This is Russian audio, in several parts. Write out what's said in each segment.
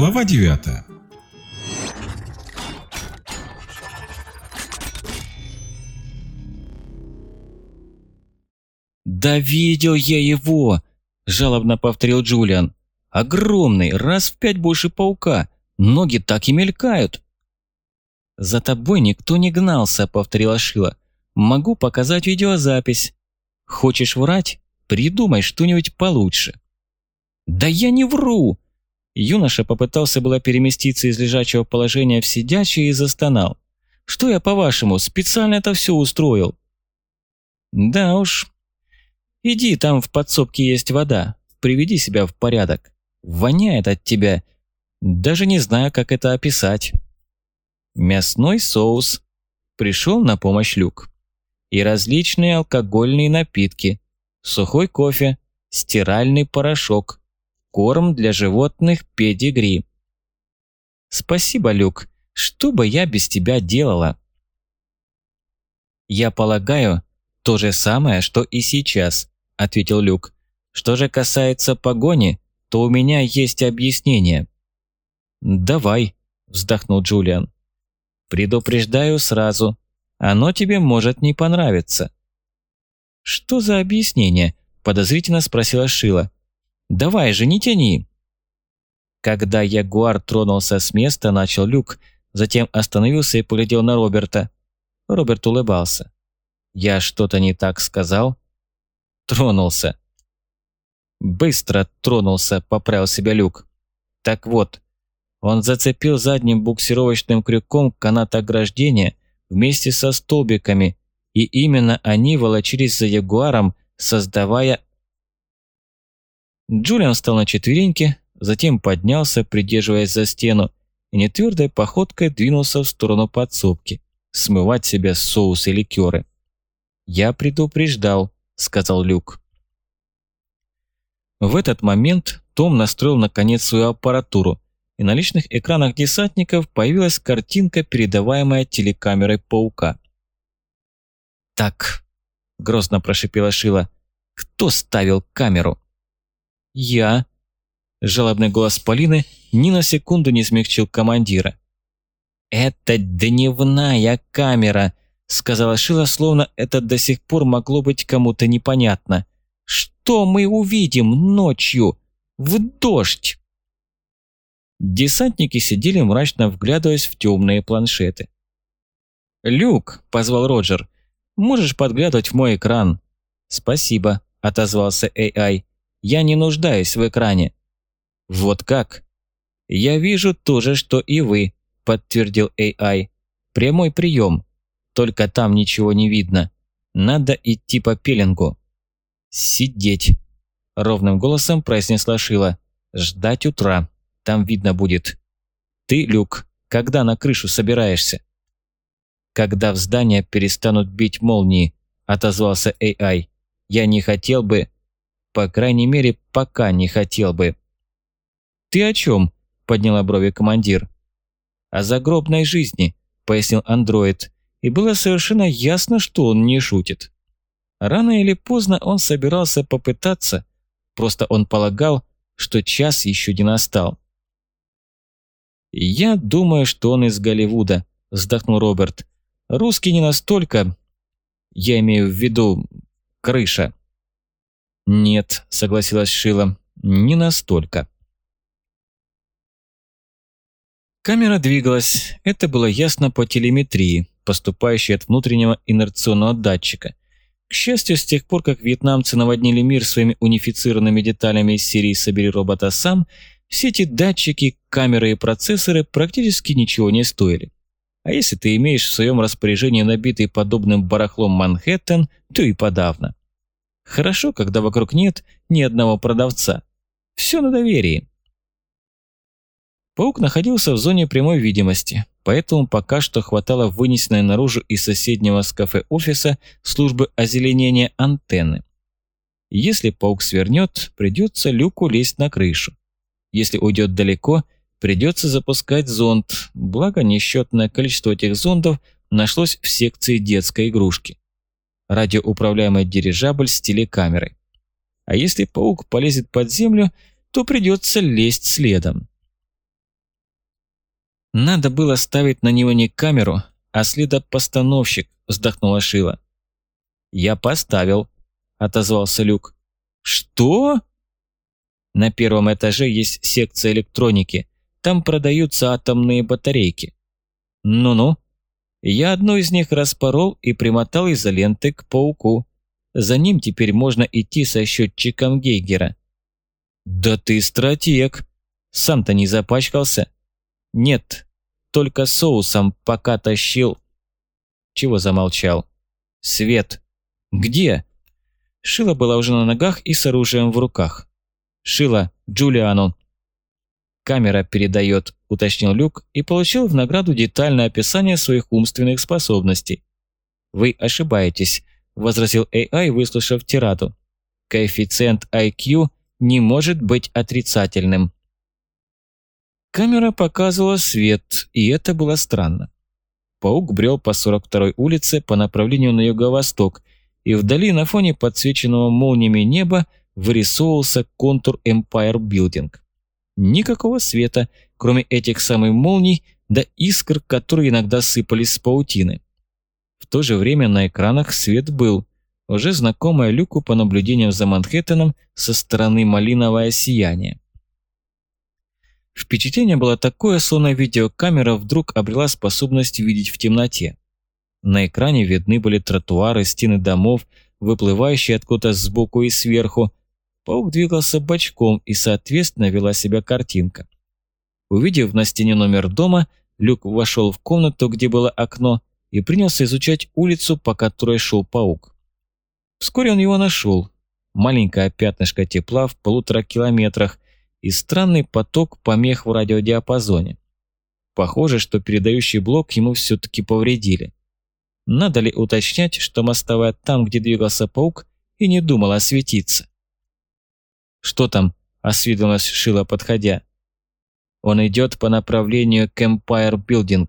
Глава 9 «Да видел я его!» – жалобно повторил Джулиан. «Огромный, раз в пять больше паука. Ноги так и мелькают». «За тобой никто не гнался», – повторила Шила. «Могу показать видеозапись. Хочешь врать? Придумай что-нибудь получше». «Да я не вру!» Юноша попытался было переместиться из лежачего положения в сидячее и застонал. «Что я, по-вашему, специально это все устроил?» «Да уж. Иди, там в подсобке есть вода. Приведи себя в порядок. Воняет от тебя. Даже не знаю, как это описать». Мясной соус. Пришел на помощь Люк. И различные алкогольные напитки. Сухой кофе. Стиральный порошок корм для животных педигри. Спасибо, Люк. Что бы я без тебя делала? Я полагаю, то же самое, что и сейчас, ответил Люк. Что же касается погони, то у меня есть объяснение. Давай, вздохнул Джулиан. Предупреждаю сразу, оно тебе может не понравиться. Что за объяснение? подозрительно спросила Шила. Давай же, не тяни!» Когда Ягуар тронулся с места, начал люк, затем остановился и поглядел на Роберта. Роберт улыбался. «Я что-то не так сказал?» «Тронулся». «Быстро тронулся», — поправил себя люк. «Так вот, он зацепил задним буксировочным крюком канат ограждения вместе со столбиками, и именно они волочились за Ягуаром, создавая Джулиан встал на четвереньки, затем поднялся, придерживаясь за стену, и нетвердой походкой двинулся в сторону подсобки, смывать себе соус и ликеры. «Я предупреждал», — сказал Люк. В этот момент Том настроил наконец свою аппаратуру, и на личных экранах десантников появилась картинка, передаваемая телекамерой паука. «Так», — грозно прошипела Шила, — «кто ставил камеру?» «Я». Жалобный голос Полины ни на секунду не смягчил командира. «Это дневная камера», — сказала Шила, словно это до сих пор могло быть кому-то непонятно. «Что мы увидим ночью? В дождь!» Десантники сидели мрачно вглядываясь в темные планшеты. «Люк», — позвал Роджер, — «можешь подглядывать в мой экран?» «Спасибо», — отозвался AI. Я не нуждаюсь в экране». «Вот как?» «Я вижу то же, что и вы», – подтвердил AI. «Прямой прием. Только там ничего не видно. Надо идти по пеленгу». «Сидеть», – ровным голосом произнесла Шила. «Ждать утра. Там видно будет». «Ты, Люк, когда на крышу собираешься?» «Когда в здание перестанут бить молнии», – отозвался AI. «Я не хотел бы...» По крайней мере, пока не хотел бы. «Ты о чем?» – подняла брови командир. «О загробной жизни», – пояснил андроид, и было совершенно ясно, что он не шутит. Рано или поздно он собирался попытаться, просто он полагал, что час еще не настал. «Я думаю, что он из Голливуда», – вздохнул Роберт. «Русский не настолько, я имею в виду, крыша». «Нет», — согласилась Шила, — «не настолько». Камера двигалась, это было ясно по телеметрии, поступающей от внутреннего инерционного датчика. К счастью, с тех пор, как вьетнамцы наводнили мир своими унифицированными деталями из серии «Собери робота сам», все эти датчики, камеры и процессоры практически ничего не стоили. А если ты имеешь в своем распоряжении набитый подобным барахлом Манхэттен, то и подавно. Хорошо, когда вокруг нет ни одного продавца. Все на доверии. Паук находился в зоне прямой видимости, поэтому пока что хватало вынесенной наружу из соседнего с кафе офиса службы озеленения антенны. Если паук свернет, придется люку лезть на крышу. Если уйдет далеко, придется запускать зонд, благо несчетное количество этих зондов нашлось в секции детской игрушки радиоуправляемый дирижабль с телекамерой. А если паук полезет под землю, то придется лезть следом. Надо было ставить на него не камеру, а следопостановщик, вздохнула Шила. Я поставил, отозвался Люк. Что? На первом этаже есть секция электроники. Там продаются атомные батарейки. Ну-ну. Я одну из них распорол и примотал изолентой к пауку. За ним теперь можно идти со счетчиком Гейгера. Да ты стратег. Сам-то не запачкался? Нет, только соусом пока тащил. Чего замолчал? Свет. Где? Шила была уже на ногах и с оружием в руках. Шила, Джулиану. Камера передает, уточнил Люк и получил в награду детальное описание своих умственных способностей. Вы ошибаетесь, возразил AI, выслушав тираду. Коэффициент IQ не может быть отрицательным. Камера показывала свет, и это было странно. Паук брел по 42-й улице по направлению на юго-восток, и вдали на фоне подсвеченного молниями неба вырисовывался контур Empire Building. Никакого света, кроме этих самых молний, да искр, которые иногда сыпались с паутины. В то же время на экранах свет был, уже знакомое Люку по наблюдениям за Манхэттеном со стороны малиновое сияние. Впечатление было такое, словно видеокамера вдруг обрела способность видеть в темноте. На экране видны были тротуары, стены домов, выплывающие откуда-то сбоку и сверху. Паук двигался бочком, и, соответственно, вела себя картинка. Увидев на стене номер дома, Люк вошел в комнату, где было окно, и принялся изучать улицу, по которой шел паук. Вскоре он его нашел. Маленькое пятнышко тепла в полутора километрах и странный поток помех в радиодиапазоне. Похоже, что передающий блок ему все-таки повредили. Надо ли уточнять, что мостовая там, где двигался паук, и не думала осветиться? «Что там?» – осведомилась Шила, подходя. «Он идет по направлению к Empire Building.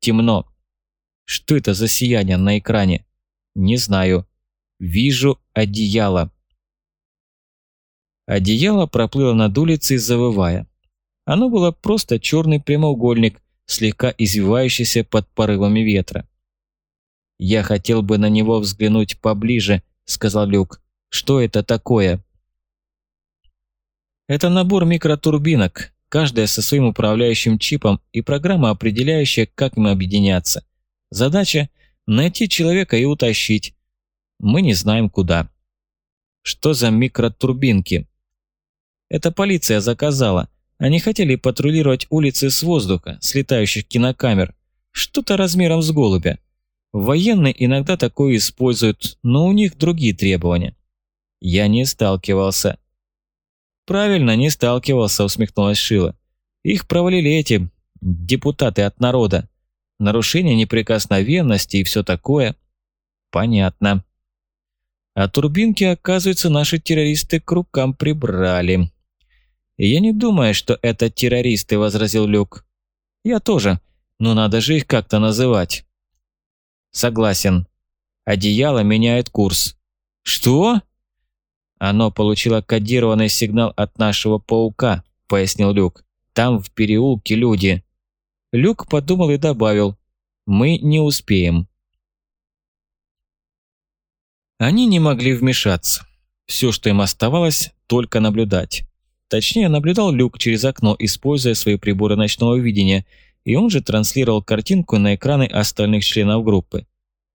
Темно. Что это за сияние на экране? Не знаю. Вижу одеяло». Одеяло проплыло над улицей, завывая. Оно было просто черный прямоугольник, слегка извивающийся под порывами ветра. «Я хотел бы на него взглянуть поближе», – сказал Люк. «Что это такое?» Это набор микротурбинок, каждая со своим управляющим чипом и программа, определяющая, как им объединяться. Задача – найти человека и утащить. Мы не знаем куда. Что за микротурбинки? Это полиция заказала. Они хотели патрулировать улицы с воздуха, с летающих кинокамер. Что-то размером с голубя. Военные иногда такое используют, но у них другие требования. Я не сталкивался. Правильно, не сталкивался, усмехнулась Шила. Их провалили эти депутаты от народа. Нарушение неприкосновенности и все такое. Понятно. А турбинки, оказывается, наши террористы к рукам прибрали. «Я не думаю, что это террористы», – возразил Люк. «Я тоже, но надо же их как-то называть». «Согласен. Одеяло меняет курс». «Что?» «Оно получило кодированный сигнал от нашего паука», – пояснил Люк. «Там в переулке люди». Люк подумал и добавил. «Мы не успеем». Они не могли вмешаться. Все, что им оставалось, только наблюдать. Точнее, наблюдал Люк через окно, используя свои приборы ночного видения, и он же транслировал картинку на экраны остальных членов группы.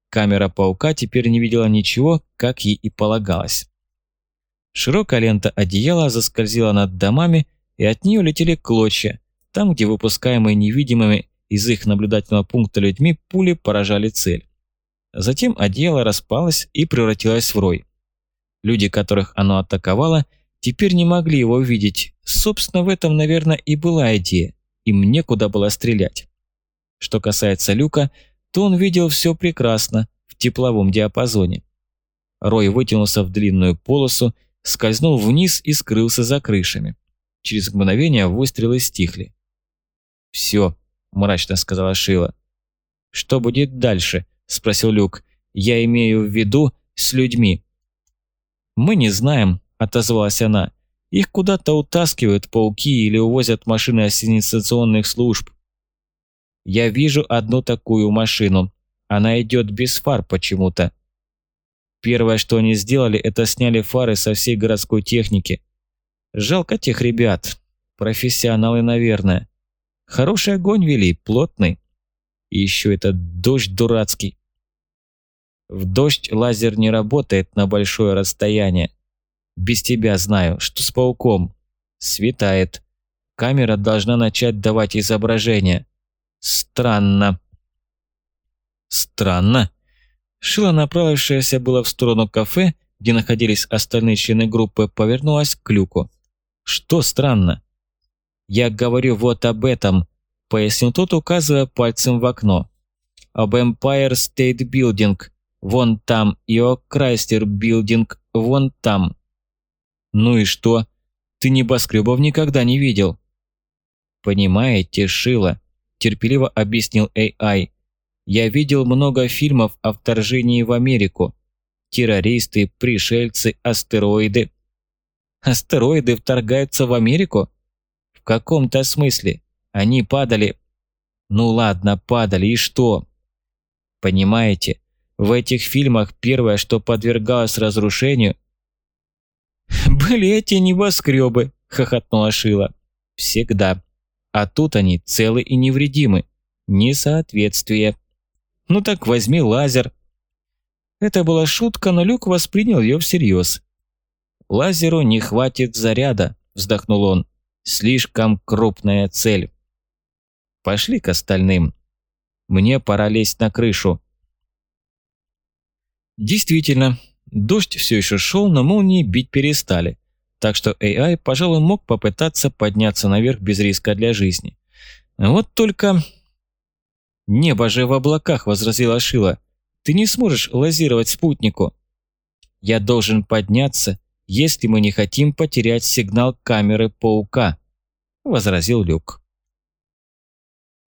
Камера паука теперь не видела ничего, как ей и полагалось. Широкая лента одеяла заскользила над домами, и от нее летели клочья, там, где выпускаемые невидимыми из их наблюдательного пункта людьми пули поражали цель. Затем одеяло распалось и превратилось в рой. Люди, которых оно атаковало, теперь не могли его видеть. Собственно, в этом, наверное, и была идея. Им некуда было стрелять. Что касается люка, то он видел все прекрасно в тепловом диапазоне. Рой вытянулся в длинную полосу, скользнул вниз и скрылся за крышами. Через мгновение выстрелы стихли. «Все», – мрачно сказала Шила. «Что будет дальше?» – спросил Люк. «Я имею в виду с людьми». «Мы не знаем», отозвалась она. Их куда-то утаскивают пауки или увозят машины ассенизационных служб. Я вижу одну такую машину. Она идет без фар почему-то. Первое, что они сделали, это сняли фары со всей городской техники. Жалко тех ребят. Профессионалы, наверное. Хороший огонь вели, плотный. И еще этот дождь дурацкий. В дождь лазер не работает на большое расстояние. Без тебя знаю, что с пауком. Светает. Камера должна начать давать изображение. Странно. Странно. Шила, направившаяся было в сторону кафе, где находились остальные члены группы, повернулась к люку. Что странно? Я говорю вот об этом, пояснил тот, указывая пальцем в окно. Об Empire State Building, вон там, и о Chrysler Building, вон там. Ну и что? Ты небоскребов никогда не видел. Понимаете, Шила, терпеливо объяснил AI. Я видел много фильмов о вторжении в Америку. Террористы, пришельцы, астероиды. Астероиды вторгаются в Америку? В каком-то смысле. Они падали. Ну ладно, падали, и что? Понимаете, в этих фильмах первое, что подвергалось разрушению... «Были эти небоскребы», – хохотнула Шила. «Всегда. А тут они целы и невредимы. Несоответствие. Ну так возьми лазер». Это была шутка, но Люк воспринял ее всерьез. «Лазеру не хватит заряда», – вздохнул он. «Слишком крупная цель». «Пошли к остальным. Мне пора лезть на крышу». Действительно, дождь все еще шел, но молнии бить перестали так что AI, пожалуй, мог попытаться подняться наверх без риска для жизни. Вот только... «Небо же в облаках», — возразила Шила. «Ты не сможешь лазировать спутнику». «Я должен подняться, если мы не хотим потерять сигнал камеры паука», — возразил Люк.